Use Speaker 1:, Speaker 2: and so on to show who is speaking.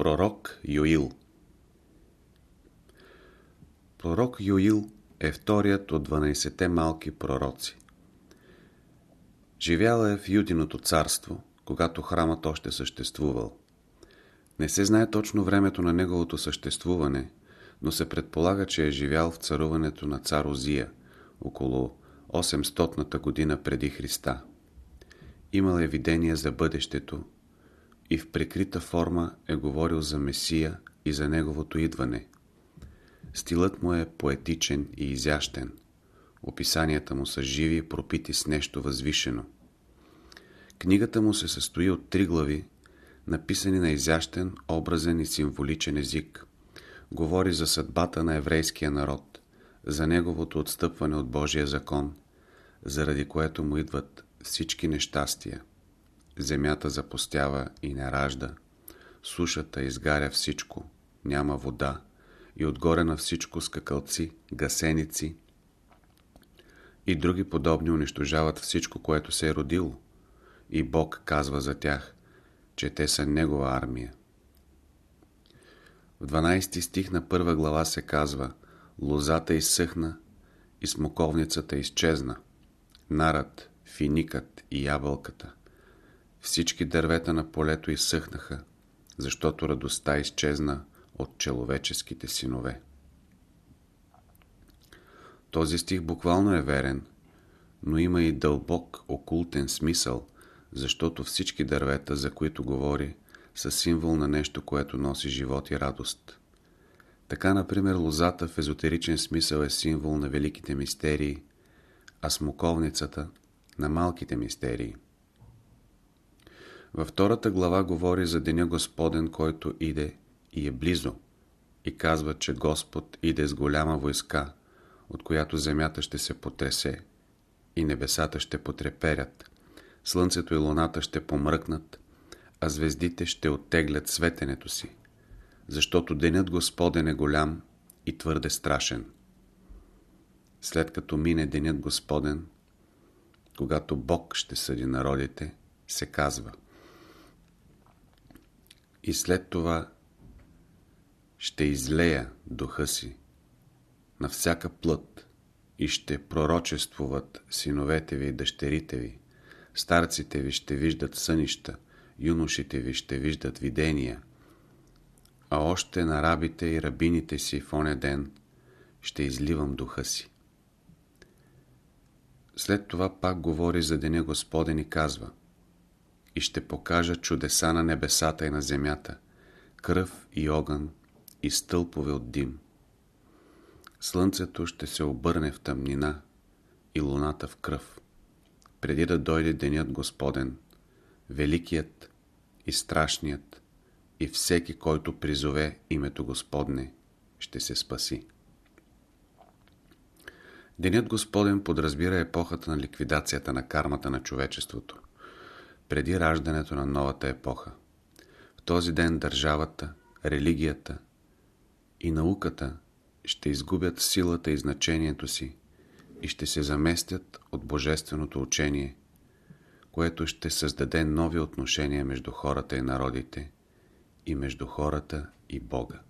Speaker 1: Пророк Йоил Пророк Йоил е вторият от 12-те малки пророци. Живял е в Юдиното царство, когато храмът още съществувал. Не се знае точно времето на неговото съществуване, но се предполага, че е живял в царуването на цар Озия, около 800-та година преди Христа. Имал е видение за бъдещето, и в прикрита форма е говорил за Месия и за неговото идване. Стилът му е поетичен и изящен. Описанията му са живи и пропити с нещо възвишено. Книгата му се състои от три глави, написани на изящен, образен и символичен език. Говори за съдбата на еврейския народ, за неговото отстъпване от Божия закон, заради което му идват всички нещастия земята запустява и не ражда, сушата изгаря всичко, няма вода и отгоре на всичко скакалци, гасеници и други подобни унищожават всичко, което се е родило. И Бог казва за тях, че те са Негова армия. В 12 стих на първа глава се казва Лозата изсъхна и смоковницата изчезна, нарът, финикът и ябълката – всички дървета на полето изсъхнаха, защото радостта изчезна от человеческите синове. Този стих буквално е верен, но има и дълбок окултен смисъл, защото всички дървета, за които говори, са символ на нещо, което носи живот и радост. Така, например, лозата в езотеричен смисъл е символ на великите мистерии, а смоковницата – на малките мистерии. Във втората глава говори за Деня Господен, който иде и е близо и казва, че Господ иде с голяма войска, от която земята ще се потресе и небесата ще потреперят, слънцето и луната ще помръкнат, а звездите ще оттеглят светенето си, защото Денят Господен е голям и твърде страшен. След като мине Денят Господен, когато Бог ще съди народите, се казва – и след това ще излея духа си на всяка плът и ще пророчествуват синовете ви и дъщерите ви. Старците ви ще виждат сънища, юношите ви ще виждат видения, а още на рабите и рабините си в оня ден ще изливам духа си. След това пак говори за Деня Господен и казва – и ще покажа чудеса на небесата и на земята, кръв и огън и стълпове от дим. Слънцето ще се обърне в тъмнина и луната в кръв, преди да дойде денят Господен, великият и страшният, и всеки, който призове името Господне, ще се спаси. Денят Господен подразбира епохата на ликвидацията на кармата на човечеството – преди раждането на новата епоха. В този ден държавата, религията и науката ще изгубят силата и значението си и ще се заместят от божественото учение, което ще създаде нови отношения между хората и народите и между хората и Бога.